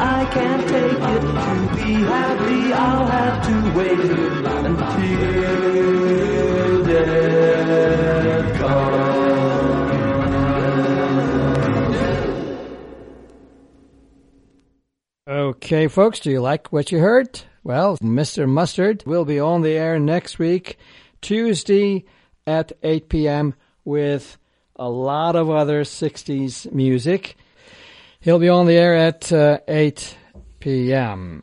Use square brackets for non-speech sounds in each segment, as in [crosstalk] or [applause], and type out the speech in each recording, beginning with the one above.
I can't take it. To be happy, I'll have to wait Okay, folks, do you like what you heard? Well, Mr. Mustard will be on the air next week, Tuesday at 8 p.m. with a lot of other 60s music. He'll be on the air at uh, 8 p.m.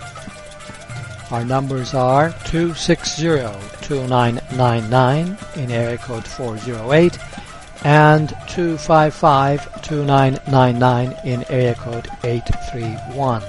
Our numbers are 260-2999 in area code 408 and 255-2999 in area code 831.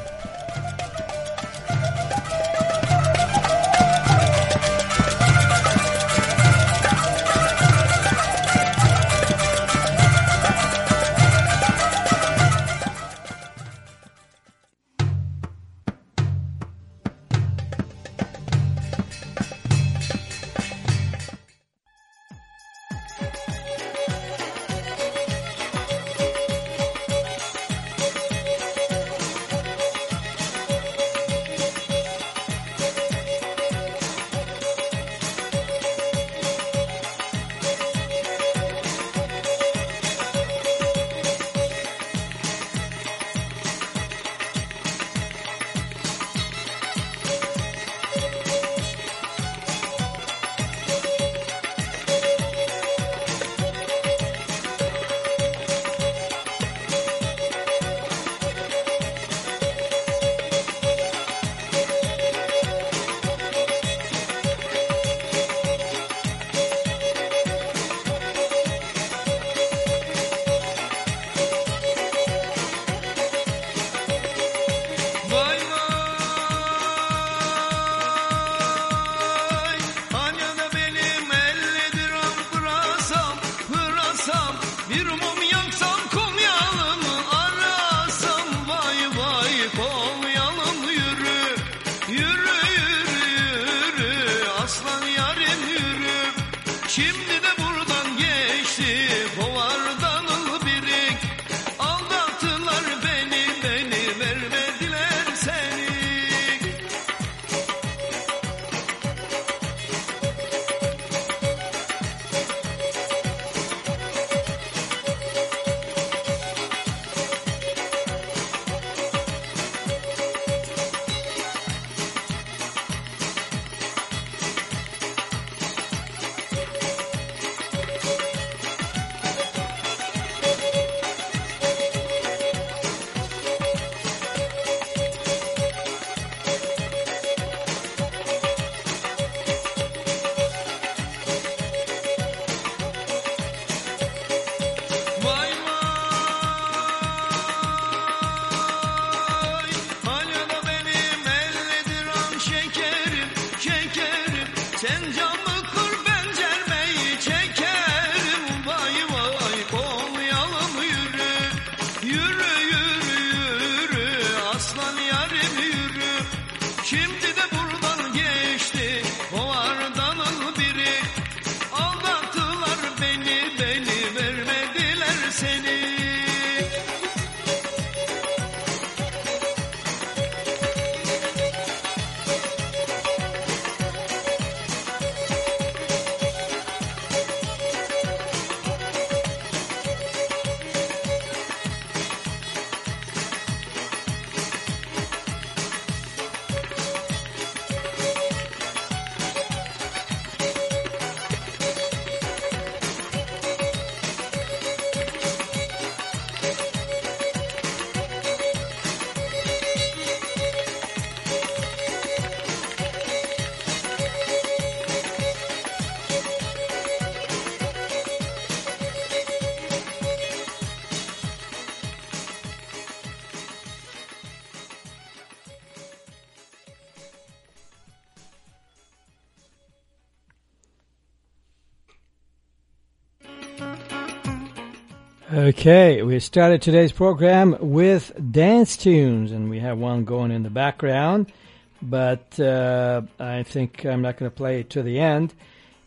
Okay, we started today's program with dance tunes, and we have one going in the background, but uh, I think I'm not going to play it to the end.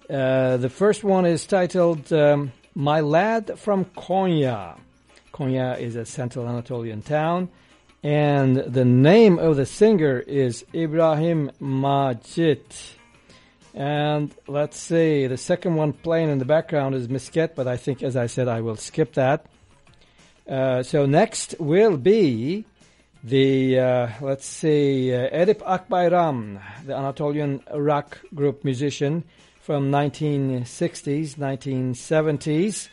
Uh, the first one is titled um, My Lad from Konya. Konya is a central Anatolian town, and the name of the singer is Ibrahim Macit. And let's see, the second one playing in the background is Misket, but I think, as I said, I will skip that. Uh, so next will be the, uh, let's see, uh, Edip Akbayram, the Anatolian rock group musician from 1960s, 1970s.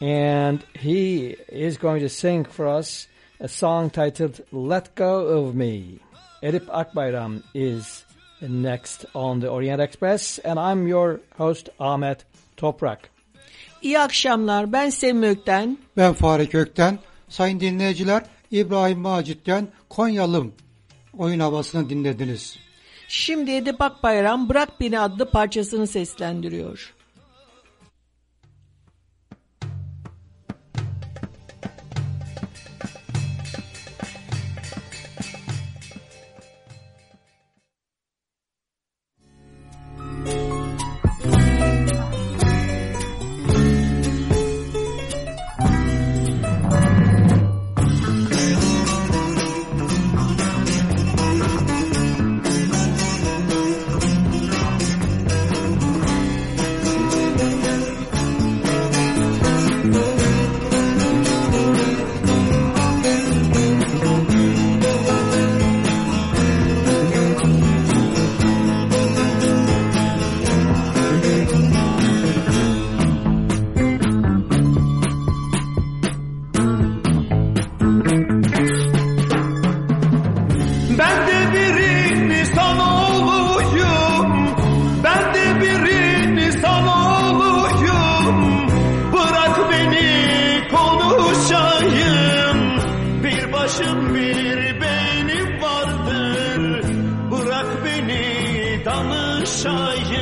And he is going to sing for us a song titled Let Go of Me. Edip Akbayram is next on the Orient Express and I'm your host Ahmet Toprak. İyi akşamlar. Ben Sevim Ökten. Ben Fahri Kökten. Sayın dinleyiciler İbrahim Macit'ten Konyalım oyun havasını dinlediniz. Şimdi Edip Akbayram Bırak Beni adlı parçasını seslendiriyor.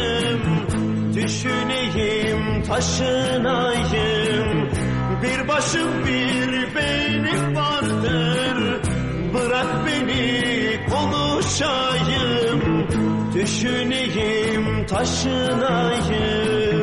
Danışayım Düşüneyim taşınayım. Bir başım bir beynim vardır. Bırak beni konuşayım. Düşüneyim taşınayım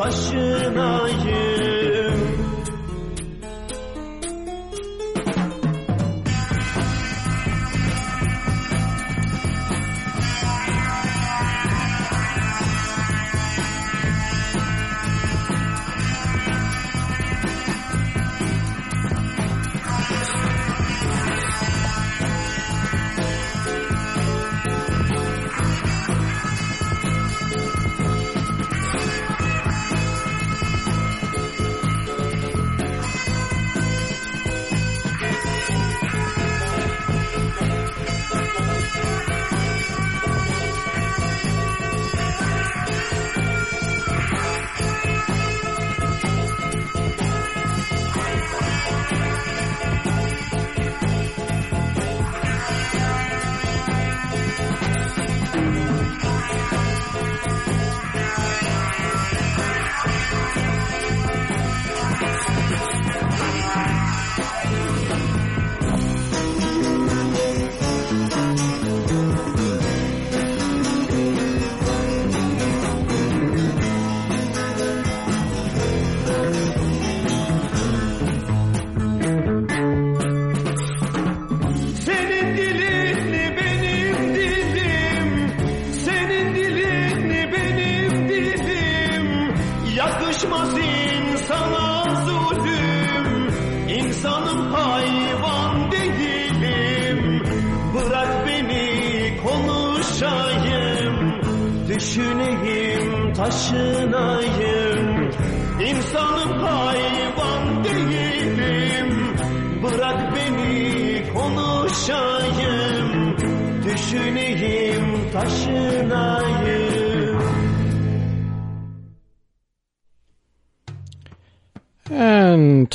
taşına yığ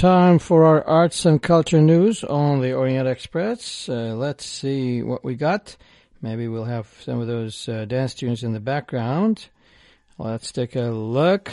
time for our arts and culture news on the Orient Express. Uh, let's see what we got. Maybe we'll have some of those uh, dance tunes in the background. Let's take a look.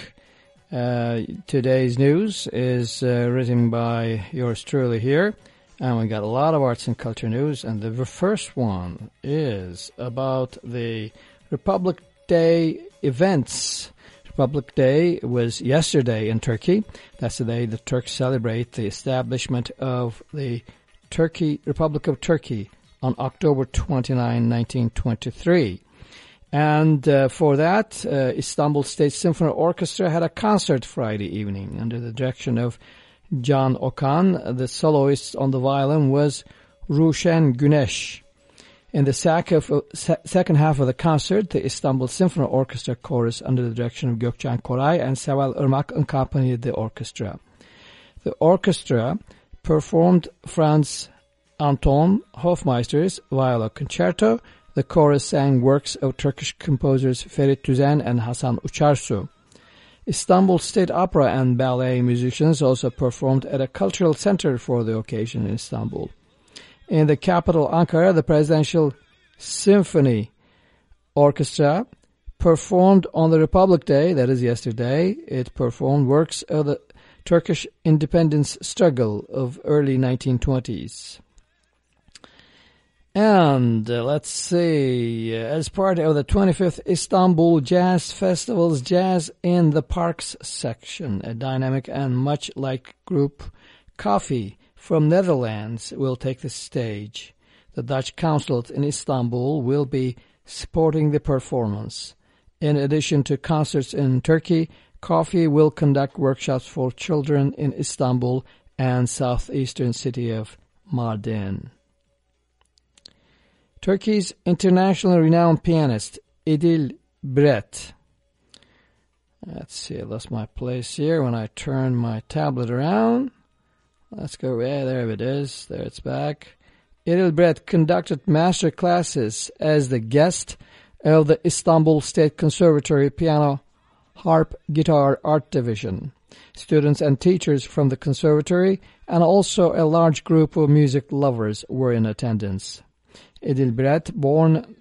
Uh, today's news is uh, written by yours truly here. And we got a lot of arts and culture news. And the first one is about the Republic Day events. Republic Day was yesterday in Turkey. That's the day the Turks celebrate the establishment of the Turkey Republic of Turkey on October 29, 1923. And uh, for that, uh, Istanbul State Symphony Orchestra had a concert Friday evening under the direction of John Okan. The soloist on the violin was Rüşen Güneş. In the of, uh, second half of the concert, the Istanbul Symphony Orchestra chorus under the direction of Gökçen Koray and Seval Irmak accompanied the orchestra. The orchestra performed Franz Anton Hofmeister's Viola Concerto. The chorus sang works of Turkish composers Ferit Tüzün and Hasan Uçarsu. Istanbul State Opera and Ballet musicians also performed at a cultural center for the occasion in Istanbul. In the capital Ankara, the Presidential Symphony Orchestra performed on the Republic Day, that is yesterday, it performed works of the Turkish independence struggle of early 1920s. And uh, let's see, uh, as part of the 25th Istanbul Jazz Festival's Jazz in the Parks section, a dynamic and much like group Coffee from Netherlands will take the stage. The Dutch consulate in Istanbul will be supporting the performance. In addition to concerts in Turkey, Coffee will conduct workshops for children in Istanbul and southeastern city of Mardin. Turkey's internationally renowned pianist Idil Biret. Let's see, I lost my place here when I turn my tablet around. Let's go, yeah, there it is. There it's back. Idil Biret conducted master classes as the guest of the Istanbul State Conservatory Piano Harp Guitar Art Division. Students and teachers from the conservatory and also a large group of music lovers were in attendance. Idil Biret, born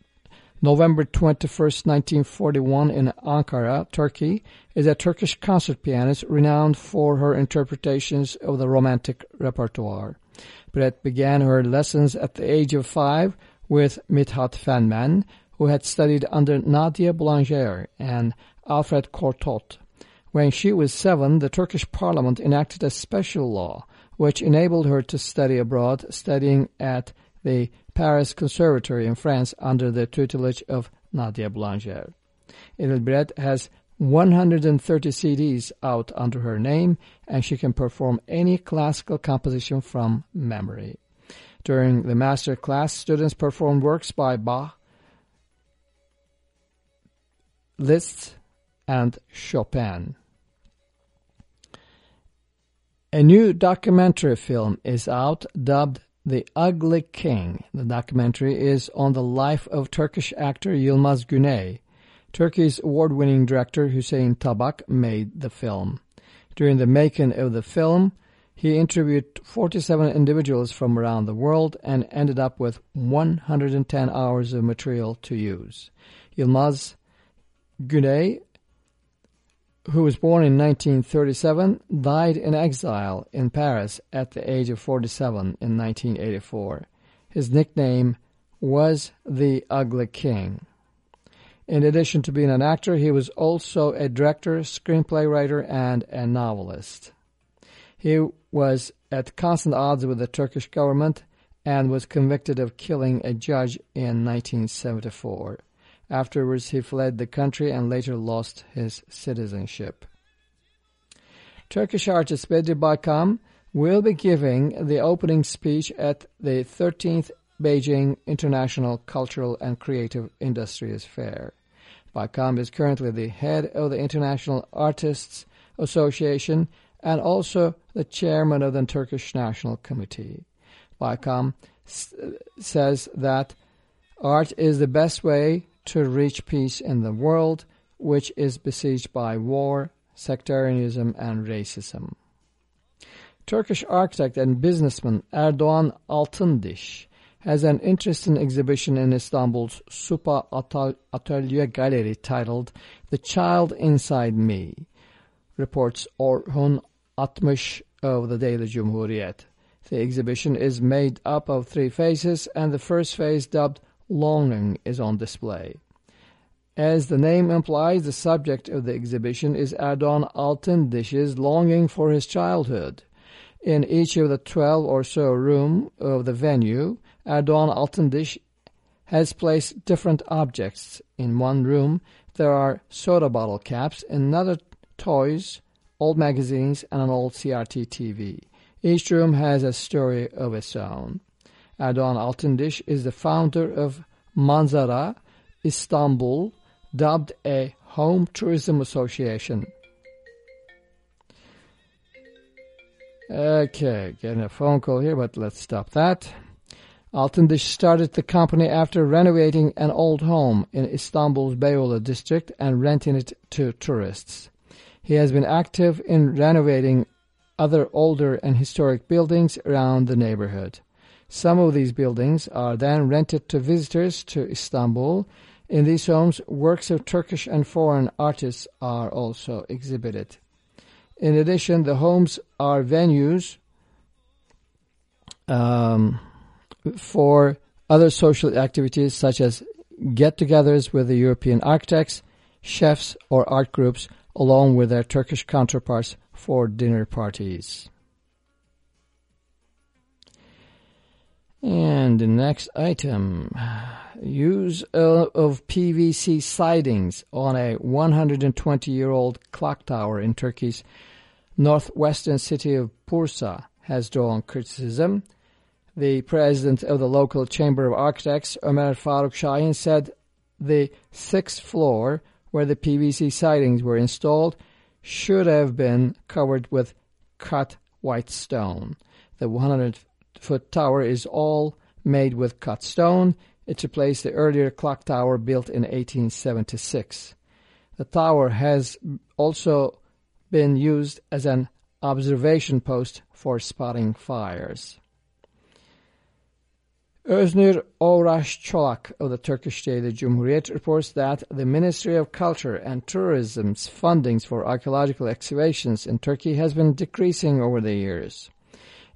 November 21, 1941 in Ankara, Turkey, is a Turkish concert pianist renowned for her interpretations of the romantic repertoire. Biret began her lessons at the age of five with Mithat Fenmen, who had studied under Nadia Boulanger and Alfred Cortot. When she was seven, the Turkish parliament enacted a special law which enabled her to study abroad, studying at the Paris Conservatory in France under the tutelage of Nadia Boulanger. Idil Biret has 130 CDs out under her name, and she can perform any classical composition from memory. During the master class, students perform works by Bach, Liszt, and Chopin. A new documentary film is out dubbed the Ugly King. The documentary is on the life of Turkish actor Yilmaz Güney. Turkey's award-winning director Hüseyin Tabak made the film. During the making of the film, he interviewed 47 individuals from around the world and ended up with 110 hours of material to use. Yilmaz Güney who was born in 1937, died in exile in Paris at the age of 47 in 1984. His nickname was the Ugly King. In addition to being an actor, he was also a director, screenplay writer, and a novelist. He was at constant odds with the Turkish government and was convicted of killing a judge in 1974. Afterwards, he fled the country and later lost his citizenship. Turkish artist Bedri Baykam will be giving the opening speech at the 13th Beijing International Cultural and Creative Industries Fair. Baykam is currently the head of the International Artists Association and also the chairman of the Turkish National Committee. Baykam says that art is the best way to reach peace in the world, which is besieged by war, sectarianism, and racism. Turkish architect and businessman Erdoğan Altındiş has an interesting exhibition in Istanbul's Supa Atölye Gallery titled The Child Inside Me, reports Orhun Atmış of the Daily Cumhuriyet. The exhibition is made up of three phases, and the first phase, dubbed Longing, is on display. As the name implies, the subject of the exhibition is Erdoğan Altındiş's longing for his childhood. In each of the 12 or so rooms of the venue, Erdoğan Altındiş has placed different objects. In one room, there are soda bottle caps, in another toys, old magazines, and an old CRT TV. Each room has a story of its own. Erdoğan Altındiş is the founder of Manzara Istanbul, dubbed a home tourism association. Okay, getting a phone call here, but let's stop that. Altındiş started the company after renovating an old home in Istanbul's Beyoğlu district and renting it to tourists. He has been active in renovating other older and historic buildings around the neighborhood. Some of these buildings are then rented to visitors to Istanbul. In these homes, works of Turkish and foreign artists are also exhibited. In addition, the homes are venues um, for other social activities such as get-togethers with the European architects, chefs, or art groups, along with their Turkish counterparts for dinner parties. And the next item, use of PVC sidings on a 120-year-old clock tower in Turkey's northwestern city of Bursa has drawn criticism. The president of the local Chamber of Architects, Ömer Faruk Şahin, said the sixth floor where the PVC sidings were installed should have been covered with cut white stone. The 100-foot tower is all made with cut stone. It replaced the earlier clock tower built in 1876. The tower has also been used as an observation post for spotting fires. Öznur Oraş Çolak of the Turkish Daily Cumhuriyet reports that the Ministry of Culture and Tourism's fundings for archaeological excavations in Turkey has been decreasing over the years.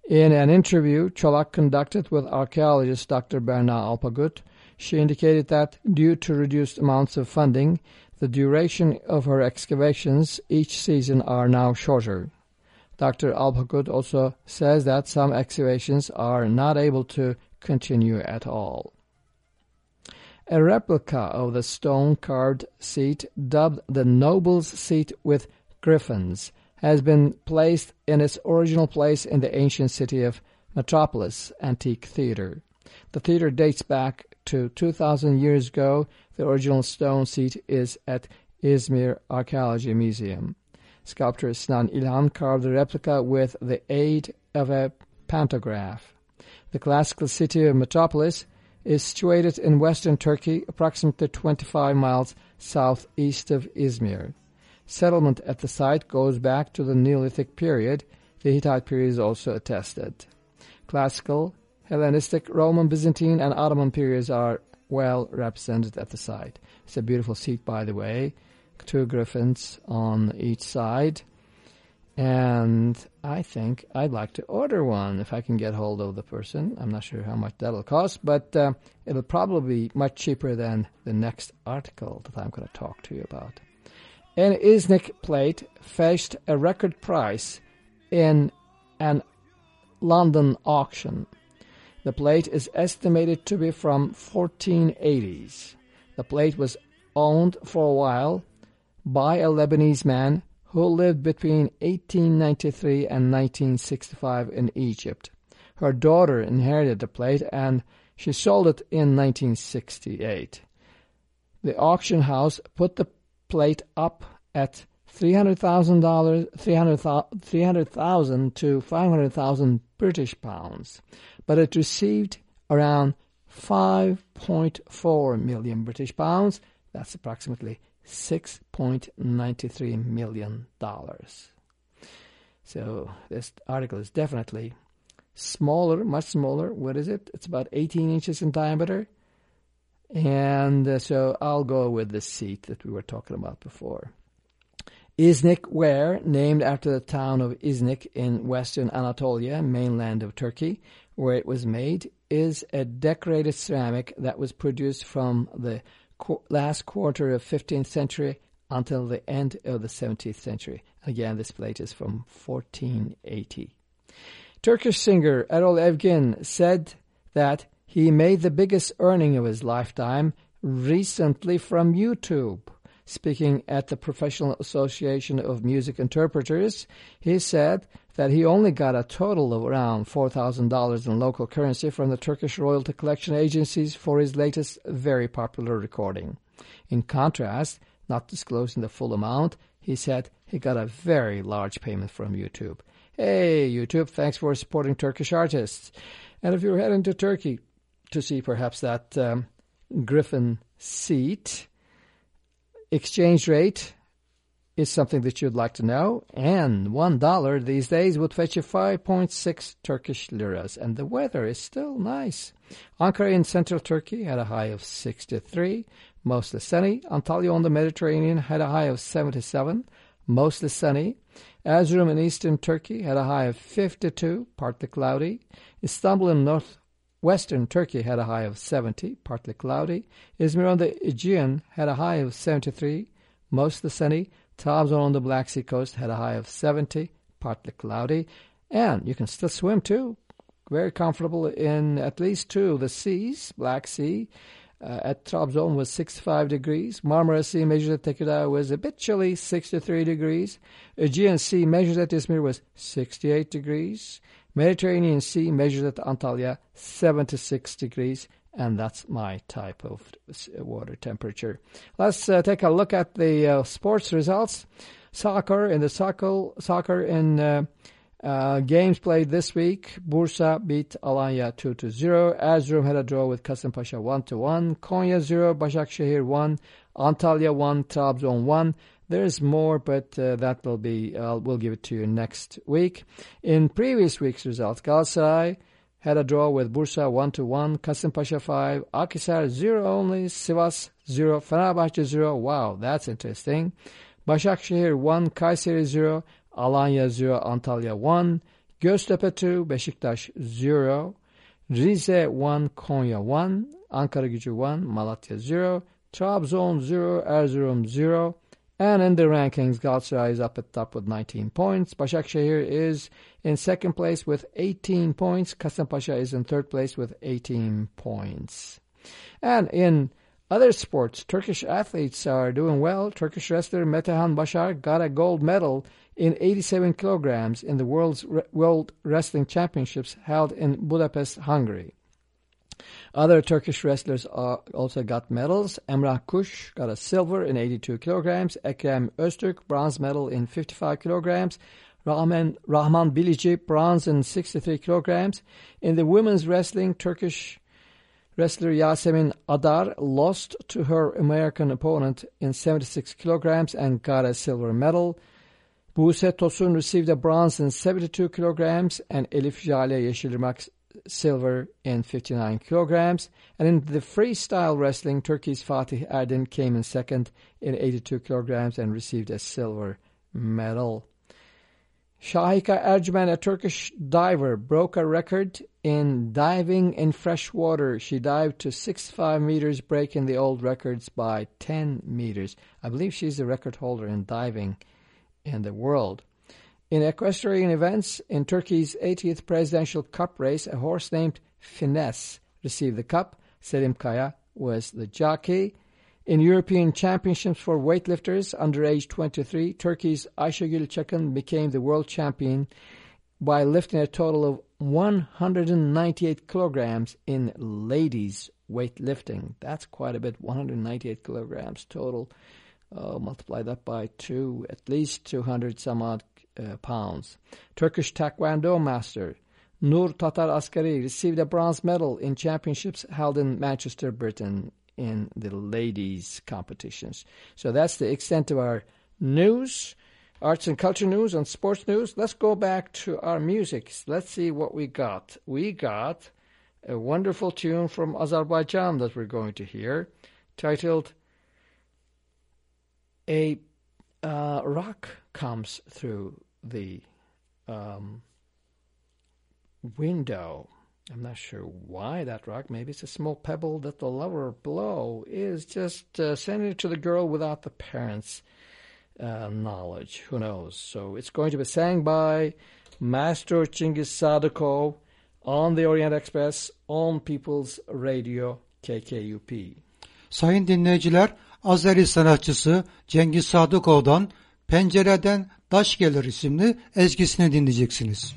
In an interview Çolak conducted with archaeologist Dr. Berna Alpagut, she indicated that due to reduced amounts of funding, the duration of her excavations each season are now shorter. Dr. Alpagut also says that some excavations are not able to continue at all. A replica of the stone-carved seat, dubbed the Noble's Seat with Griffins, has been placed in its original place in the ancient city of Metropolis Antique Theatre. The theatre dates back to 2,000 years ago. The original stone seat is at Izmir Archaeology Museum. Sculptor Sinan İlhan carved the replica with the aid of a pantograph. The classical city of Metropolis is situated in western Turkey, approximately 25 miles southeast of Izmir. Settlement at the site goes back to the Neolithic period. The Hittite period is also attested. Classical, Hellenistic, Roman, Byzantine, and Ottoman periods are well represented at the site. It's a beautiful seat, by the way. Two griffins on each side and I think I'd like to order one if I can get hold of the person. I'm not sure how much that'll cost, but uh, it'll probably be much cheaper than the next article that I'm going to talk to you about. An Iznik plate fetched a record price in an London auction. The plate is estimated to be from 1480s. The plate was owned for a while by a Lebanese man who lived between 1893 and 1965 in Egypt. Her daughter inherited the plate and she sold it in 1968. the auction house put the plate up at $300,000 300,000 to 500,000 British pounds, but it received around 5.4 million British pounds. That's approximately 6.93 million dollars. So this article is definitely smaller, much smaller. What is it? It's about 18 inches in diameter. And uh, so I'll go with the seat that we were talking about before. Iznik ware, named after the town of Iznik in western Anatolia, mainland of Turkey, where it was made, is a decorated ceramic that was produced from the qu- last quarter of 15th century until the end of the 17th century. Again, this plate is from 1480. Turkish singer Erol Evgin said that he made the biggest earning of his lifetime recently from YouTube. Speaking at the Professional Association of Music Interpreters, he said that he only got a total of around $4,000 in local currency from the Turkish royalty collection agencies for his latest very popular recording. In contrast, not disclosing the full amount, he said he got a very large payment from YouTube. Hey, YouTube, thanks for supporting Turkish artists. And if you're heading to Turkey to see perhaps that um, Griffin seat, exchange rate is something that you'd like to know. And one dollar these days would fetch you 5.6 Turkish liras. And the weather is still nice. Ankara in central Turkey had a high of 63, mostly sunny. Antalya on the Mediterranean had a high of 77, mostly sunny. Erzurum in eastern Turkey had a high of 52, partly cloudy. Istanbul in northwestern Turkey had a high of 70, partly cloudy. Izmir on the Aegean had a high of 73, mostly sunny. Trabzon on the Black Sea coast had a high of 70, partly cloudy. And you can still swim too. Very comfortable in at least two of the seas, Black Sea. Uh, at Trabzon was 65 degrees. Marmara Sea measured at Tekirdağ was a bit chilly, 63 degrees. Aegean Sea measured at Izmir was 68 degrees. Mediterranean Sea measured at Antalya 76 degrees. And that's my type of water temperature. Let's uh, take a look at the uh, sports results. Soccer in the soccer, soccer in uh, uh, games played this week. Bursa beat Alanya 2-0. Erzurum had a draw with Kasımpaşa 1-1. Konya 0, Başakşehir 1. Antalya 1, Trabzon 1. There's more, but uh, that will be, we'll give it to you next week. In previous week's results, Galatasaray had a draw with Bursa 1-1, Kasımpaşa 5, Akhisar 0 only, Sivas 0, Fenerbahçe 0. Wow, that's interesting. Başakşehir 1, Kayseri 0, Alanya 0, Antalya 1, Göztepe 2, Beşiktaş 0, Rize 1, Konya 1, Ankara Gücü 1, Malatya 0, Trabzon 0, Erzurum 0, and in the rankings, Galatasaray is up at top with 19 points. Başakşehir is in second place with 18 points. Kasımpaşa is in third place with 18 points. And in other sports, Turkish athletes are doing well. Turkish wrestler Metehan Başar got a gold medal in 87 kilograms in the World's World Wrestling Championships held in Budapest, Hungary. Other Turkish wrestlers also got medals. Emrah Kuş got a silver in 82 kilograms. Ekrem Öztürk, bronze medal in 55 kilograms. Rahman, Rahman Bilici, bronze in 63 kilograms. In the women's wrestling, Turkish wrestler Yasemin Adar lost to her American opponent in 76 kilograms and got a silver medal. Buse Tosun received a bronze in 72 kilograms and Elif Jale Yeşilırmak silver in 59 kilograms. And in the freestyle wrestling, Turkey's Fatih Erdin came in second in 82 kilograms and received a silver medal. Şahika Ercümen, a Turkish diver, broke a record in diving in fresh water. She dived to 65 meters, breaking the old records by 10 meters. I believe she's the record holder in diving in the world. In equestrian events, in Turkey's 80th presidential cup race, a horse named Finesse received the cup. Selim Kaya was the jockey. In European Championships for weightlifters under age 23, Turkey's Ayşegül Çakın became the world champion by lifting a total of 198 kilograms in ladies weightlifting. That's quite a bit, 198 kilograms total. Uh, multiply that by two, at least 200 some odd uh, pounds. Turkish Taekwondo master Nur Tatar Askari received a bronze medal in championships held in Manchester, Britain in the ladies competitions. So that's the extent of our news, arts and culture news and sports news. Let's go back to our music. Let's see what we got. We got a wonderful tune from Azerbaijan that we're going to hear titled A uh, Rock Comes Through the um, Window. I'm not sure why that rock. Maybe it's a small pebble that the lover below is just uh, sending it to the girl without the parents' uh, knowledge. Who knows? So it's going to be sang by Master Chingiz Sadıkov on the Orient Express on People's Radio KKUP. Sayın dinleyiciler, Azeri sanatçısı Cengiz Sadıkov'dan Pencereden Daş Gelir isimli ezgisini dinleyeceksiniz.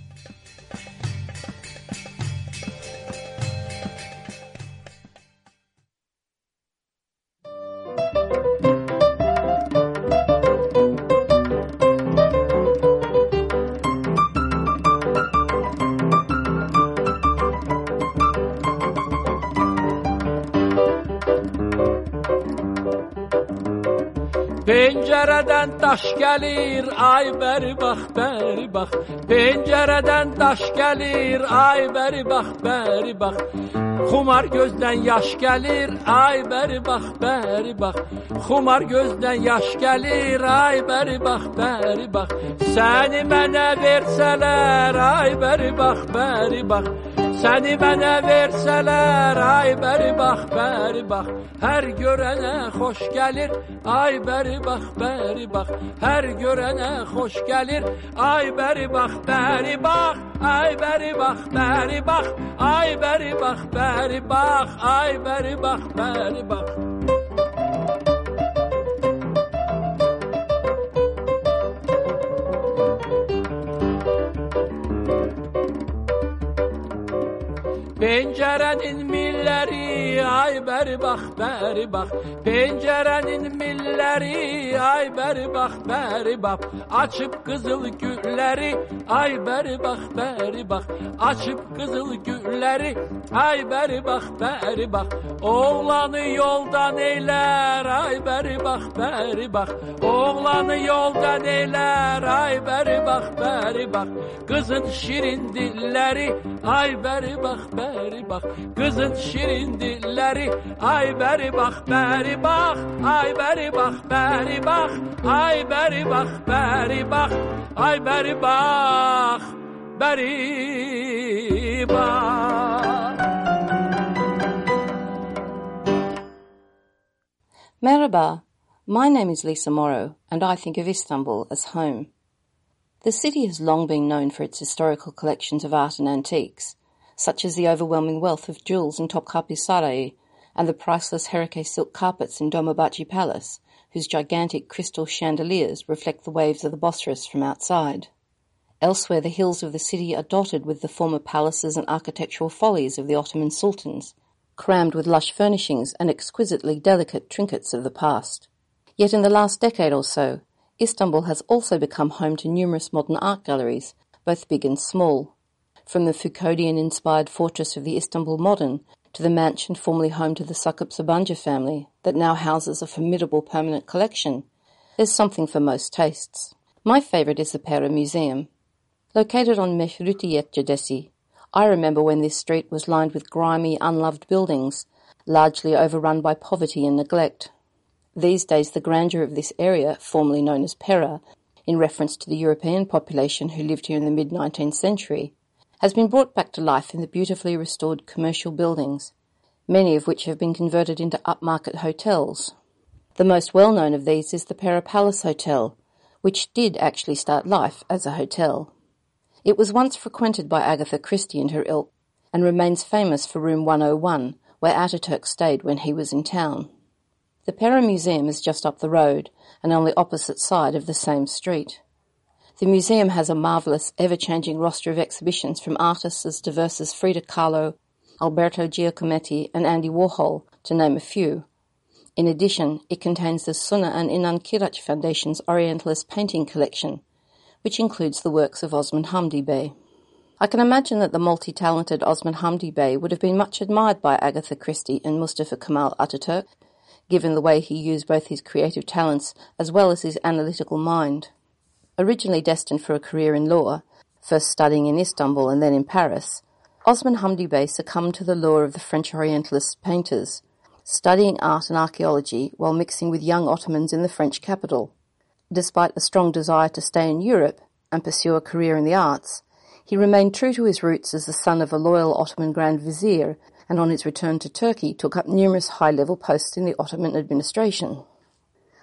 Taş gelir ay beri bak beri bak Pencereden taş gelir ay beri bak beri bak Xumar gözdən yaş gəlir, ay bəri bax, bəri bax. Xumar gözdən yaş gəlir, ay bəri bax, bəri bax. Səni mənə versələr, ay bəri bax, bəri bax. Səni mənə versələr, ay bəri bax, bəri bax. Hər görənə xoş gəlir, ay bəri bax, bəri bax. Hər görənə xoş gəlir, ay bəri bax, bəri bax. Ay bəri bax, bəri bax. Ay bəri bax, bəri bax. Ay bəri bax, bəri bax. Pencerenin milleri ay beri bak beri bak Pencerenin milleri ay beri bak beri bak Açıp kızıl gülleri ay beri bak beri bak Açıp kızıl gülleri ay beri bak beri bak Oğlanı yoldan eyler ay beri bak beri bak Oğlanı yoldan eyler ay beri bak beri bak Kızın şirin dilleri ay beri bak beri bak Kızın şirin dilleri ay beri bak beri bak Ay beri bak beri bak Ay beri bak beri bak Ay beri bak beri bak Merhaba, my name is Lisa Morrow and I think of Istanbul as home. The city has long been known for its historical collections of art and antiques, such as the overwhelming wealth of jewels in Topkapi Sarai and the priceless Hereke silk carpets in Dolmabahce Palace, whose gigantic crystal chandeliers reflect the waves of the Bosphorus from outside. Elsewhere, the hills of the city are dotted with the former palaces and architectural follies of the Ottoman sultans, crammed with lush furnishings and exquisitely delicate trinkets of the past. Yet in the last decade or so, Istanbul has also become home to numerous modern art galleries, both big and small. From the Foucauldian-inspired fortress of the Istanbul Modern to the mansion formerly home to the Sakıp Sabancı family that now houses a formidable permanent collection, there's something for most tastes. My favourite is the Pera Museum. Located on Meşrutiyet Caddesi, I remember when this street was lined with grimy, unloved buildings, largely overrun by poverty and neglect. These days, the grandeur of this area, formerly known as Pera, in reference to the European population who lived here in the mid 19th century, has been brought back to life in the beautifully restored commercial buildings, many of which have been converted into upmarket hotels. The most well known of these is the Pera Palace Hotel, which did actually start life as a hotel. It was once frequented by Agatha Christie and her ilk, and remains famous for room 101, where Ataturk stayed when he was in town. The Pera Museum is just up the road and on the opposite side of the same street. The museum has a marvellous, ever-changing roster of exhibitions from artists as diverse as Frida Kahlo, Alberto Giacometti and Andy Warhol, to name a few. In addition, it contains the Suna and Inan Kıraç Foundation's Orientalist painting collection, which includes the works of Osman Hamdi Bey. I can imagine that the multi-talented Osman Hamdi Bey would have been much admired by Agatha Christie and Mustafa Kemal Ataturk, given the way he used both his creative talents as well as his analytical mind. Originally destined for a career in law, first studying in Istanbul and then in Paris, Osman Hamdi Bey succumbed to the lure of the French Orientalist painters, studying art and archaeology while mixing with young Ottomans in the French capital. Despite a strong desire to stay in Europe and pursue a career in the arts, he remained true to his roots as the son of a loyal Ottoman Grand Vizier and on his return to Turkey took up numerous high-level posts in the Ottoman administration.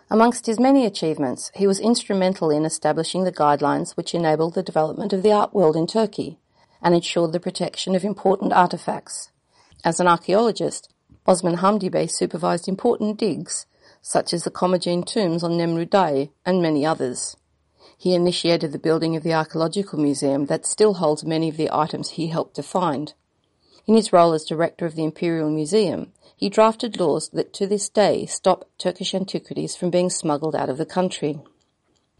Amongst his many achievements, he was instrumental in establishing the guidelines which enabled the development of the art world in Turkey and ensured the protection of important artifacts. As an archaeologist, Osman Hamdi Bey supervised important digs, such as the Commagene tombs on Nemrut Dağı and many others. He initiated the building of the archaeological museum that still holds many of the items he helped to find. In his role as director of the Imperial Museum, he drafted laws that to this day stop Turkish antiquities from being smuggled out of the country.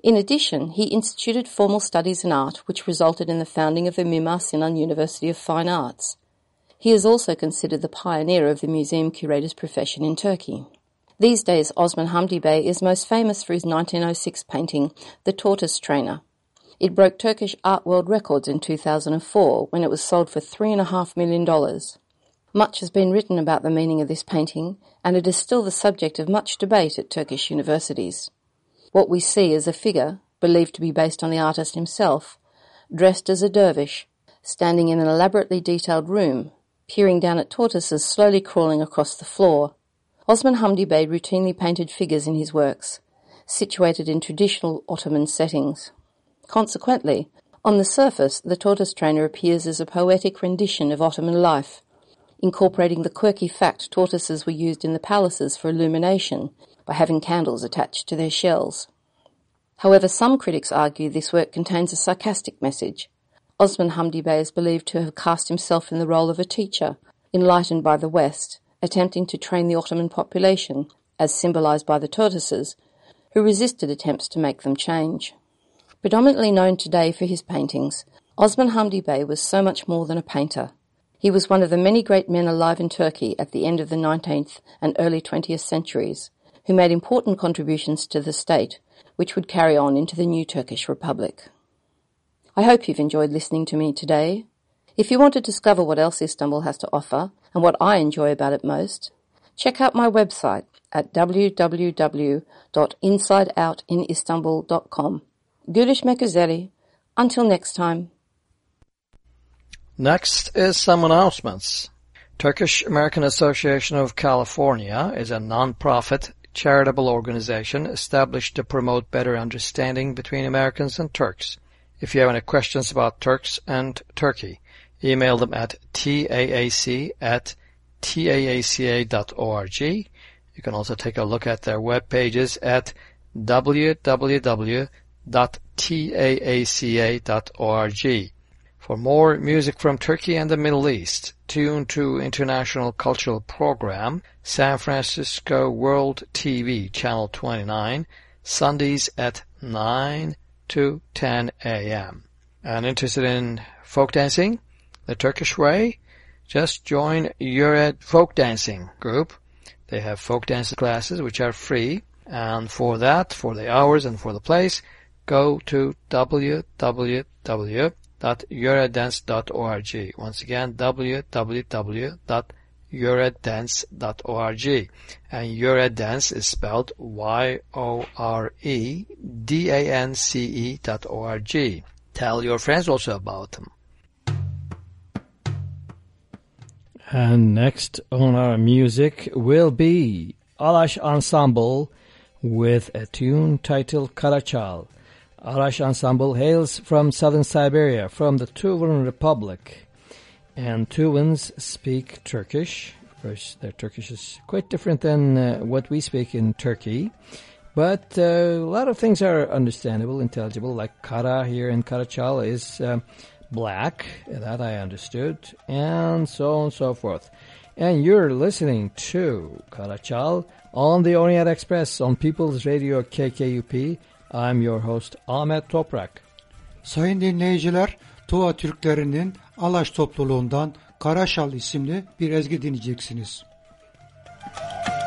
In addition, he instituted formal studies in art which resulted in the founding of the Mimar Sinan University of Fine Arts. He is also considered the pioneer of the museum curator's profession in Turkey. These days, Osman Hamdi Bey is most famous for his 1906 painting, The Tortoise Trainer. It broke Turkish art world records in 2004 when it was sold for $3.5 million. Much has been written about the meaning of this painting, and it is still the subject of much debate at Turkish universities. What we see is a figure, believed to be based on the artist himself, dressed as a dervish, standing in an elaborately detailed room, peering down at tortoises slowly crawling across the floor. Osman Hamdi Bey routinely painted figures in his works, situated in traditional Ottoman settings. Consequently, on the surface, the tortoise trainer appears as a poetic rendition of Ottoman life, incorporating the quirky fact tortoises were used in the palaces for illumination by having candles attached to their shells. However, some critics argue this work contains a sarcastic message. Osman Hamdi Bey is believed to have cast himself in the role of a teacher, enlightened by the West, attempting to train the Ottoman population, as symbolized by the tortoises, who resisted attempts to make them change. Predominantly known today for his paintings, Osman Hamdi Bey was so much more than a painter. He was one of the many great men alive in Turkey at the end of the 19th and early 20th centuries, who made important contributions to the state, which would carry on into the new Turkish Republic. I hope you've enjoyed listening to me today. If you want to discover what else Istanbul has to offer and what I enjoy about it most, check out my website at www.insideoutinistanbul.com. Görüşmek üzere. Until next time. Next is some announcements. Turkish American Association of California is a non-profit charitable organization established to promote better understanding between Americans and Turks. If you have any questions about Turks and Turkey, email them at taac at taaca.org. You can also take a look at their web pages at www.taaca.org. For more music from Turkey and the Middle East, tune to International Cultural Program, San Francisco World TV, Channel 29, Sundays at 9 to 10 a.m. And interested in folk dancing, the Turkish way? Just join Yured Folk Dancing group. They have folk dance classes which are free. And for that, for the hours and for the place, go to www.yoredance.org. Once again, www.yoredance.org. And Yored Dance is spelled Y-O-R-E-D-A-N-C-E dot O-R-G. Tell your friends also about them. And next on our music will be Alash Ensemble with a tune titled Karachal. Alash Ensemble hails from southern Siberia, from the Tuvan Republic. And Tuvans speak Turkish. Of course, their Turkish is quite different than uh, what we speak in Turkey. But uh, a lot of things are understandable, intelligible, like Kara here in Karachal is um, black, that I understood, and so on and so forth. And you're listening to Karachal on the Orient Express on People's Radio KKUP. I'm your host Ahmet Toprak. Sayın dinleyiciler, Tuva Türklerinin Alaş topluluğundan Karaşal isimli bir ezgi dinleyeceksiniz. And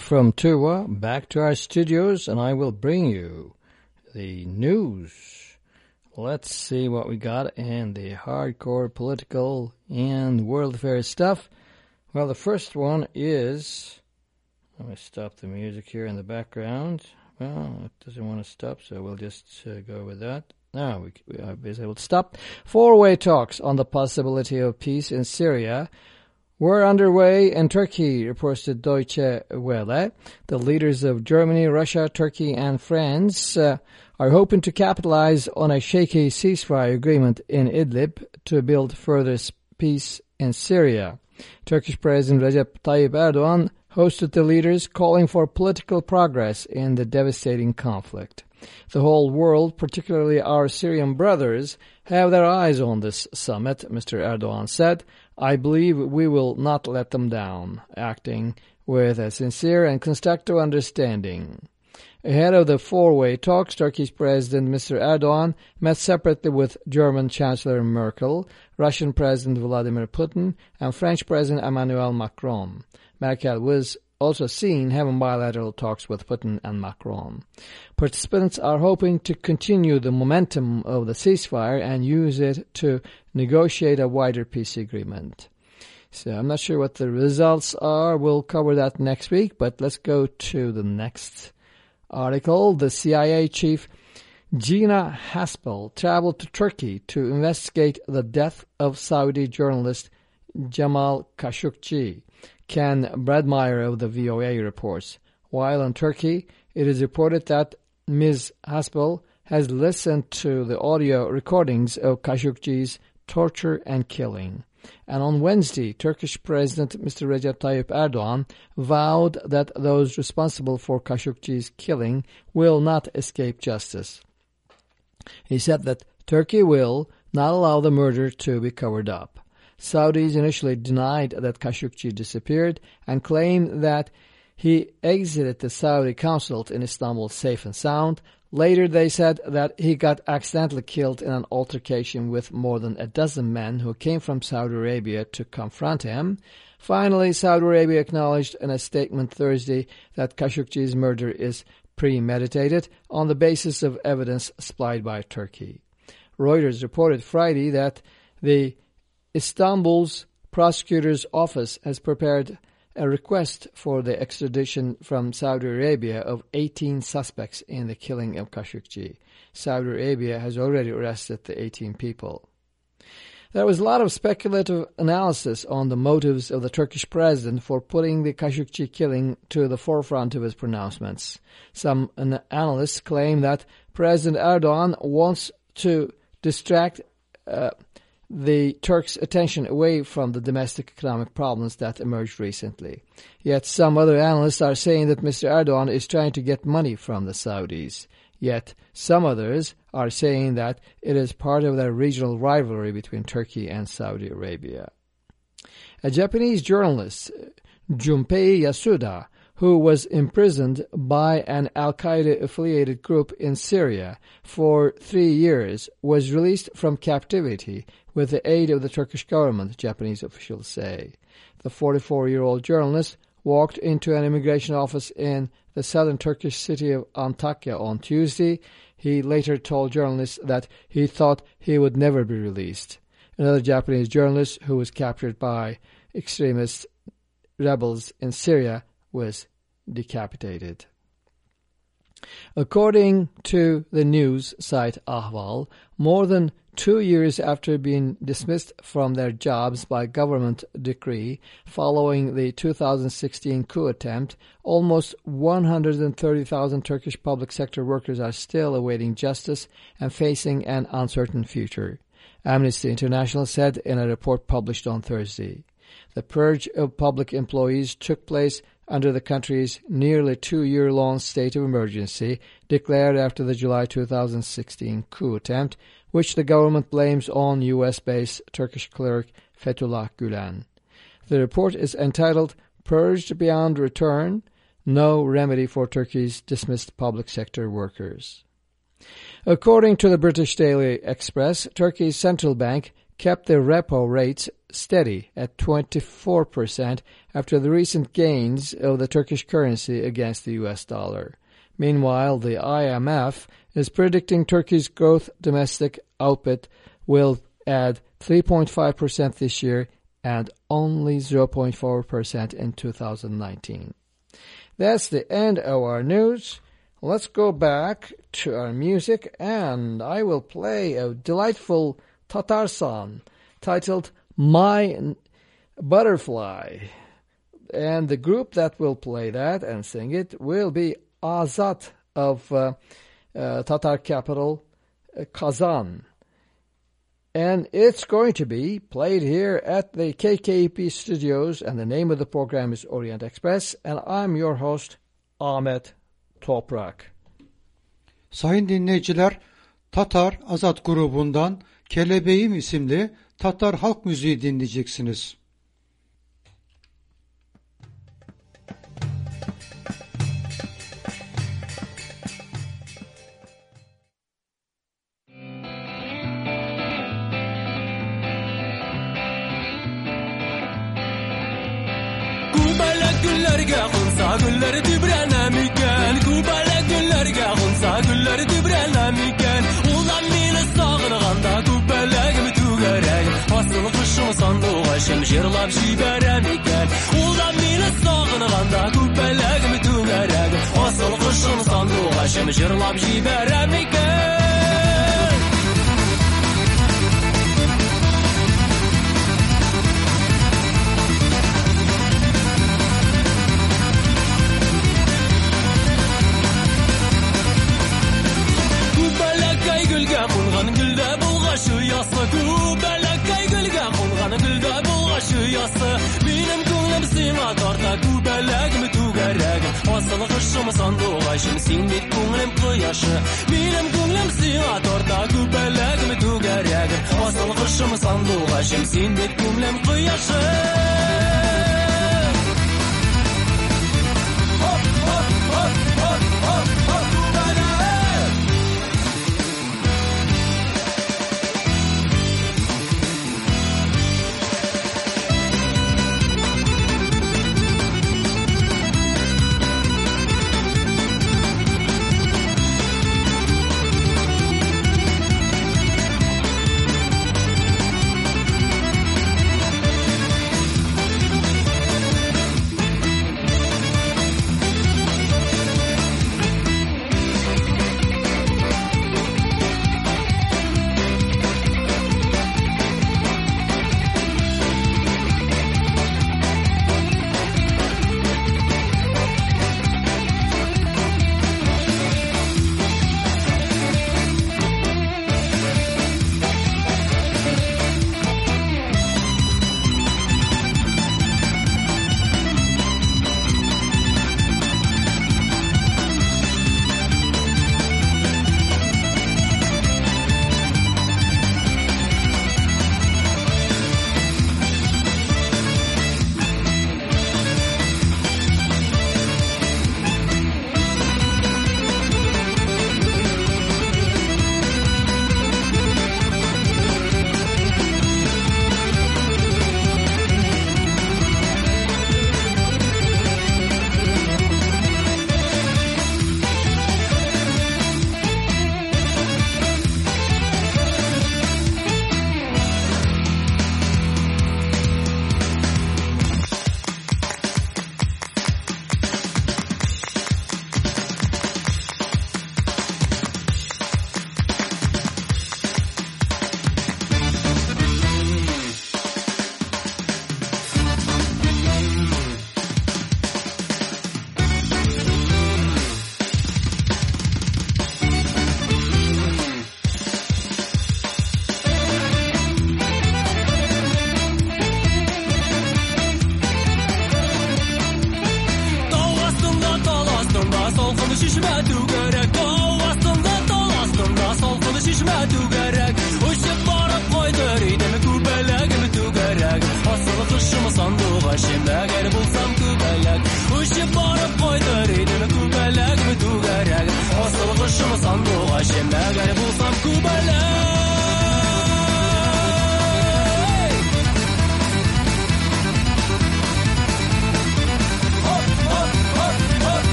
from Tuva, back to our studios, and I will bring you the news. Let's see what we got in the hardcore political and world affairs stuff. Well, the first one is... Let me stop the music here in the background. Well, it doesn't want to stop, so we'll just uh, go with that. Now we, we are able to stop. Four-way talks on the possibility of peace in Syria were underway in Turkey, reports the Deutsche Welle. The leaders of Germany, Russia, Turkey, and France uh, are hoping to capitalize on a shaky ceasefire agreement in Idlib to build further peace in Syria. Turkish President Recep Tayyip Erdogan hosted the leaders calling for political progress in the devastating conflict. The whole world, particularly our Syrian brothers, have their eyes on this summit, Mr. Erdogan said. I believe we will not let them down, acting with a sincere and constructive understanding. Ahead of the four-way talks, Turkey's President Mr. Erdogan met separately with German Chancellor Merkel, Russian President Vladimir Putin, and French President Emmanuel Macron. Merkel was also seen having bilateral talks with Putin and Macron. Participants are hoping to continue the momentum of the ceasefire and use it to negotiate a wider peace agreement. So I'm not sure what the results are. We'll cover that next week, but let's go to the next article. The CIA chief Gina Haspel traveled to Turkey to investigate the death of Saudi journalist Jamal Khashoggi. Ken Bredemeier of the VOA reports. While in Turkey, it is reported that Ms. Haspel has listened to the audio recordings of Khashoggi's torture and killing. And on Wednesday, Turkish President Mr. Recep Tayyip Erdogan vowed that those responsible for Khashoggi's killing will not escape justice. He said that Turkey will not allow the murder to be covered up. Saudis initially denied that Khashoggi disappeared and claimed that he exited the Saudi consulate in Istanbul safe and sound. Later they said that he got accidentally killed in an altercation with more than a dozen men who came from Saudi Arabia to confront him. Finally, Saudi Arabia acknowledged in a statement Thursday that Khashoggi's murder is premeditated on the basis of evidence supplied by Turkey. Reuters reported Friday that the Istanbul's prosecutor's office has prepared a request for the extradition from Saudi Arabia of 18 suspects in the killing of Khashoggi. Saudi Arabia has already arrested the 18 people. There was a lot of speculative analysis on the motives of the Turkish president for putting the Khashoggi killing to the forefront of his pronouncements. Some analysts claim that President Erdogan wants to distract uh, the Turks' attention away from the domestic economic problems that emerged recently. Yet some other analysts are saying that Mr. Erdogan is trying to get money from the Saudis. Yet some others are saying that it is part of their regional rivalry between Turkey and Saudi Arabia. A Japanese journalist, Junpei Yasuda, who was imprisoned by an al-Qaeda-affiliated group in Syria for three years, was released from captivity with the aid of the Turkish government, Japanese officials say. The 44-year-old journalist walked into an immigration office in the southern Turkish city of Antakya on Tuesday. He later told journalists that he thought he would never be released. Another Japanese journalist who was captured by extremist rebels in Syria was decapitated. According to the news site Ahval, more than two years after being dismissed from their jobs by government decree following the 2016 coup attempt, almost 130,000 Turkish public sector workers are still awaiting justice and facing an uncertain future. Amnesty International said in a report published on Thursday. The purge of public employees took place under the country's nearly two-year-long state of emergency declared after the July 2016 coup attempt, which the government blames on U.S.-based Turkish cleric Fethullah Gulen. The report is entitled Purged Beyond Return, No Remedy for Turkey's Dismissed Public Sector Workers. According to the British Daily Express, Turkey's central bank kept the repo rates steady at 24% after the recent gains of the Turkish currency against the US dollar. Meanwhile, the IMF is predicting Turkey's growth domestic output will add 3.5% this year and only 0.4% in 2019. That's the end of our news. Let's go back to our music and I will play a delightful Tatar song titled My Butterfly. And the group that will play that and sing it will be Azat of uh, uh, Tatar capital uh, Kazan. And it's going to be played here at the KKP studios and the name of the program is Orient Express and I'm your host Ahmet Toprak. Sayın dinleyiciler, Tatar Azat grubundan Kelebeğim isimli Tatar halk müziği dinleyeceksiniz. Sağ güller dibrene mi gel? Kubale güller gağın Sağ güller dibrene mi gel? Ulan mini sağırganda Kubale gibi tügerek Asıl kışım sandığa şim Jırlap jibere mi gel? Ulan mini sağırganda Kubale gibi osilg'ishim sondig'ashim sendek ko'nglim quyoshi menim ko'nglim seva torta ko'palagim tugar yagim osilg'ishim sondig'ashim sendek ko'nglim quyoshi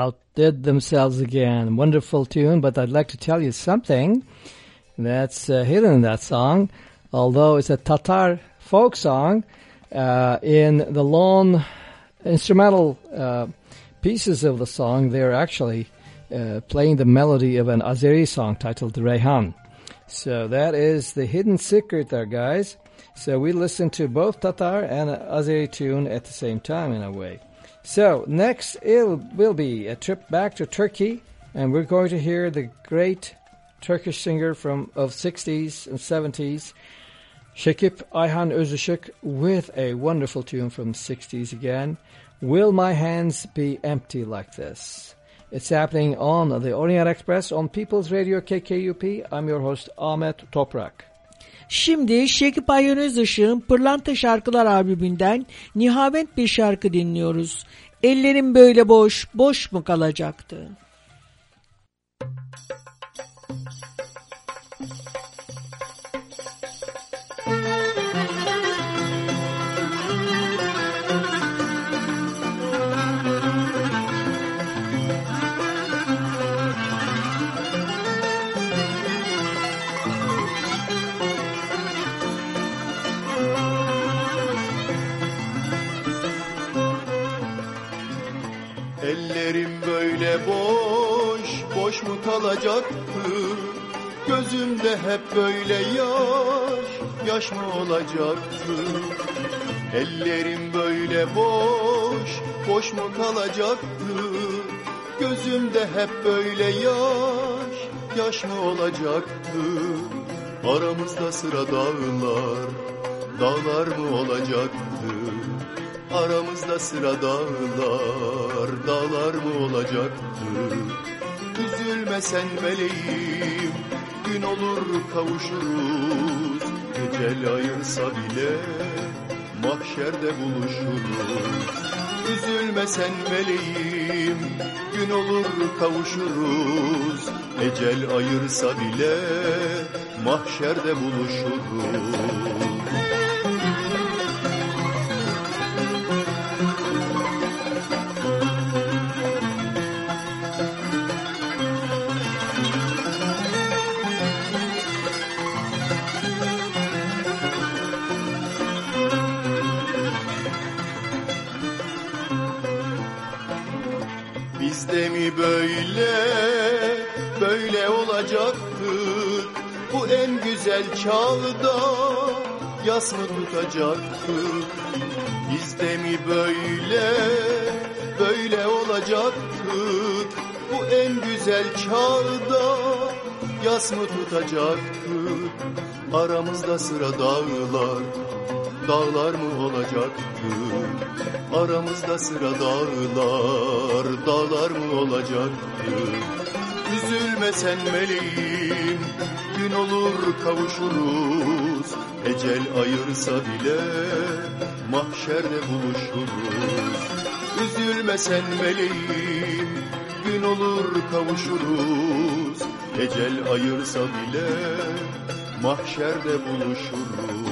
outdid themselves again. Wonderful tune, but I'd like to tell you something that's uh, hidden in that song. Although it's a Tatar folk song, uh, in the lone instrumental uh, pieces of the song, they're actually uh, playing the melody of an Azeri song titled Rehan. So that is the hidden secret there, guys. So we listen to both Tatar and an Azeri tune at the same time, in a way. So next it will be a trip back to Turkey, and we're going to hear the great Turkish singer from of 60s and 70s, Şekip Ayhan Özışık, with a wonderful tune from 60s again. Will my hands be empty like this? It's happening on the Orient Express on People's Radio KKUP. I'm your host Ahmet Toprak. Şimdi Şekip Ayhan Özışık'ın Pırlanta Şarkılar albümünden nihavent bir şarkı dinliyoruz. Ellerim böyle boş, boş mu kalacaktı? Hep böyle yaş, yaş mı olacaktı? Ellerim böyle boş, boş mu kalacaktı? Gözümde hep böyle yaş, yaş mı olacaktı? Aramızda sıra dağlar, dağlar mı olacaktı? Aramızda sıra dağlar, dağlar mı olacaktı? Üzülme sen meleğim, gün olur kavuşuruz. Ecel ayırsa bile mahşerde buluşuruz. Üzülme sen meleğim, gün olur kavuşuruz. Ecel ayırsa bile mahşerde buluşuruz. Çağda yas mı tutacaktık? Bizde mi böyle, böyle olacaktık? Bu en güzel çağda yas mı tutacaktık? Aramızda sıra dağlar, dağlar mı olacaktı? Aramızda sıra dağlar, dağlar mı olacaktı? Üzülme sen meleğim, gün olur kavuşuruz. Ecel ayırsa bile mahşerde buluşuruz. Üzülme sen meleğim, gün olur kavuşuruz. Ecel ayırsa bile mahşerde buluşuruz.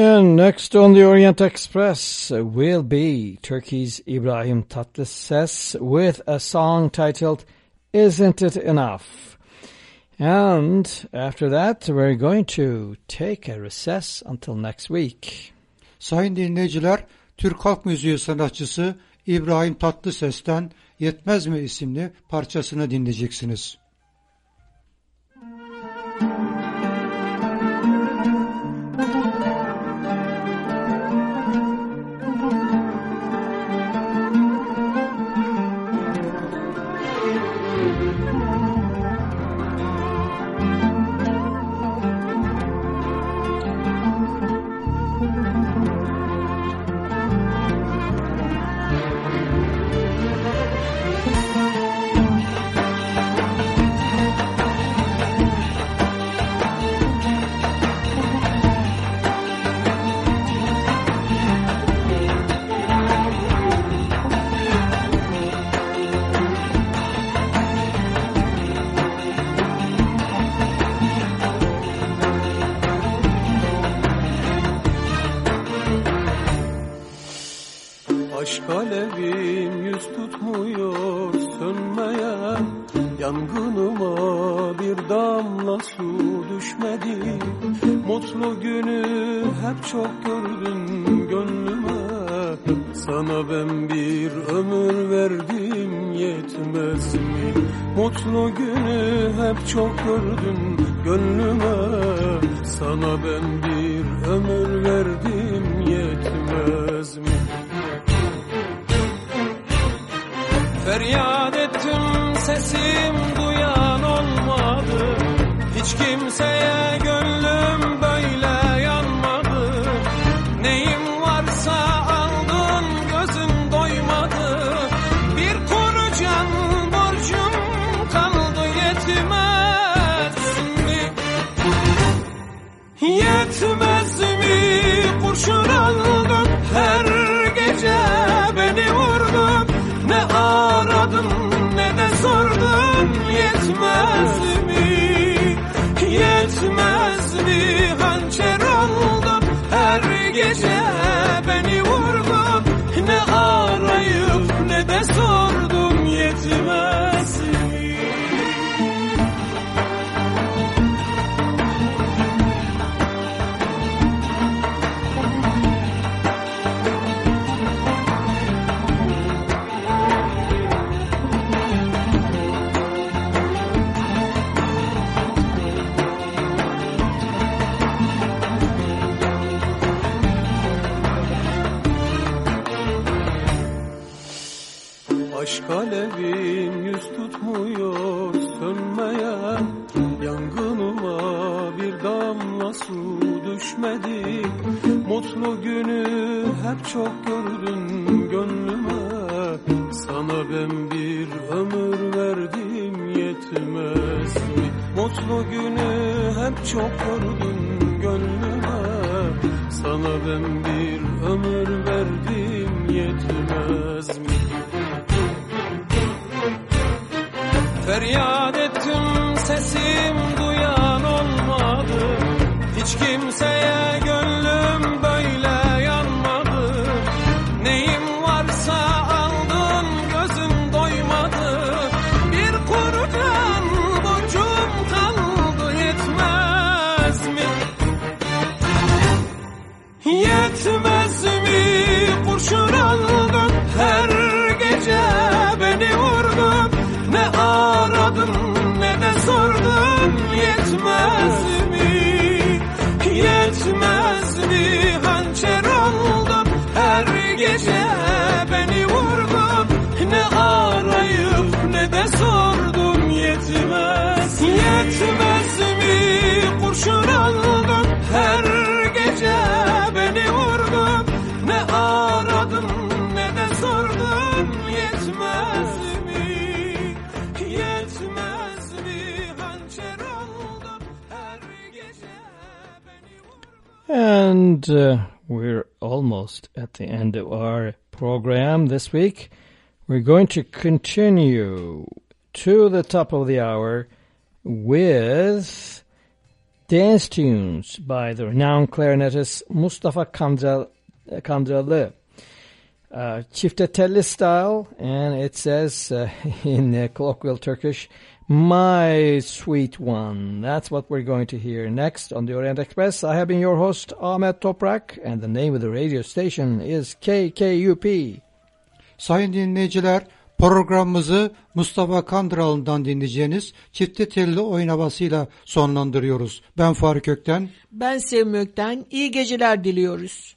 And next on the Orient Express will be Turkey's Ibrahim Tatlıses with a song titled Isn't It Enough? And after that, we're going to take a recess until next week. Sayın dinleyiciler, Türk halk müziği sanatçısı İbrahim Tatlıses'ten Yetmez mi isimli parçasını dinleyeceksiniz. Isn't Alevim yüz tutmuyor sönmeyen Yangınıma bir damla su düşmedi Mutlu günü hep çok gördüm gönlüme Sana ben bir ömür verdim yetmez mi? Mutlu günü hep çok gördüm gönlüme Sana ben bir ömür verdim yetmez mi? Feryat ettim sesim Mutlu günü hep çok gördün gönlüme Sana ben bir ömür verdim yetmez mi? Mutlu günü hep çok gördün gönlüme Sana ben bir ömür verdim yetmez mi? Feryat ettim sesim duyan olmadı Hiç kimseye And uh, we're almost at the end of our program this week. We're going to continue to the top of the hour with dance tunes by the renowned clarinetist Mustafa Kandral, Kandralı. Uh, Çifte telli style, and it says uh, [laughs] in uh, colloquial Turkish, My Sweet One. That's what we're going to hear next on the Orient Express. I have been your host, Ahmet Toprak, and the name of the radio station is KKUP. Sayın dinleyiciler programımızı Mustafa Kandıralı'ndan dinleyeceğiniz çifte telli oyun havasıyla sonlandırıyoruz. Ben Faruk Ökten. Ben Sevmök'ten iyi geceler diliyoruz.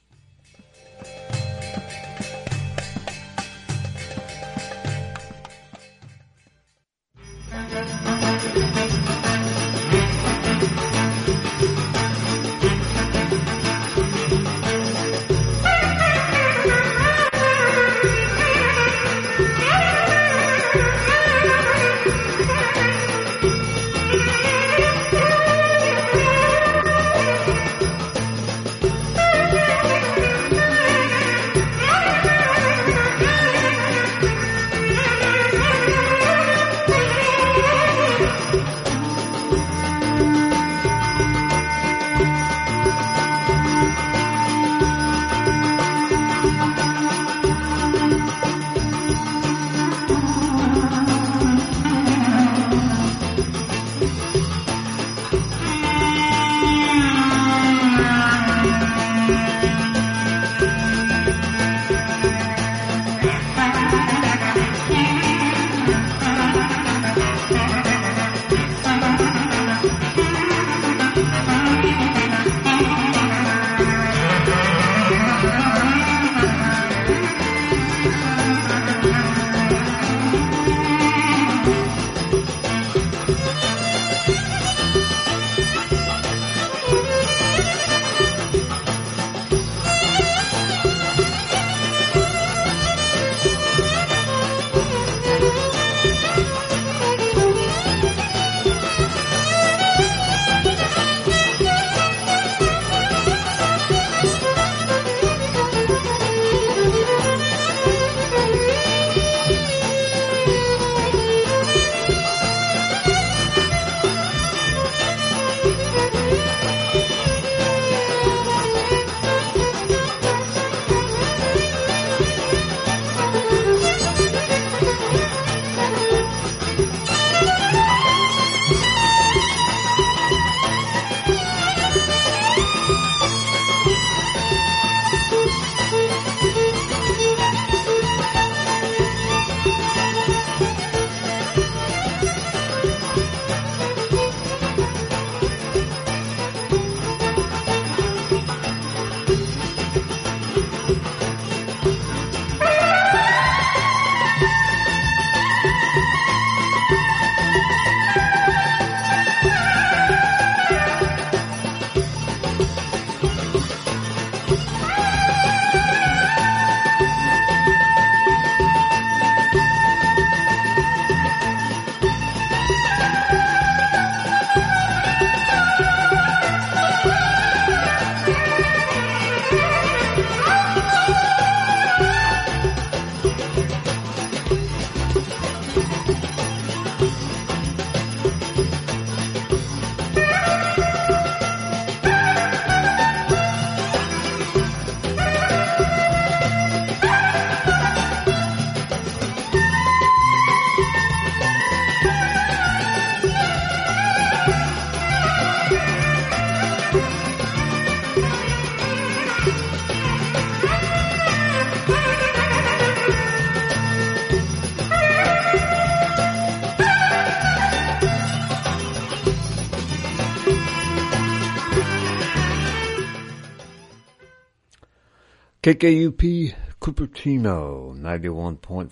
KKUP Cupertino 91.5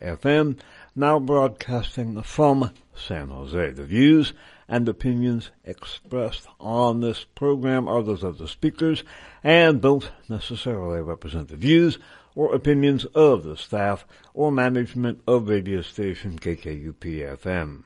FM, now broadcasting from San Jose. The views and opinions expressed on this program are those of the speakers and don't necessarily represent the views or opinions of the staff or management of radio station KKUP FM.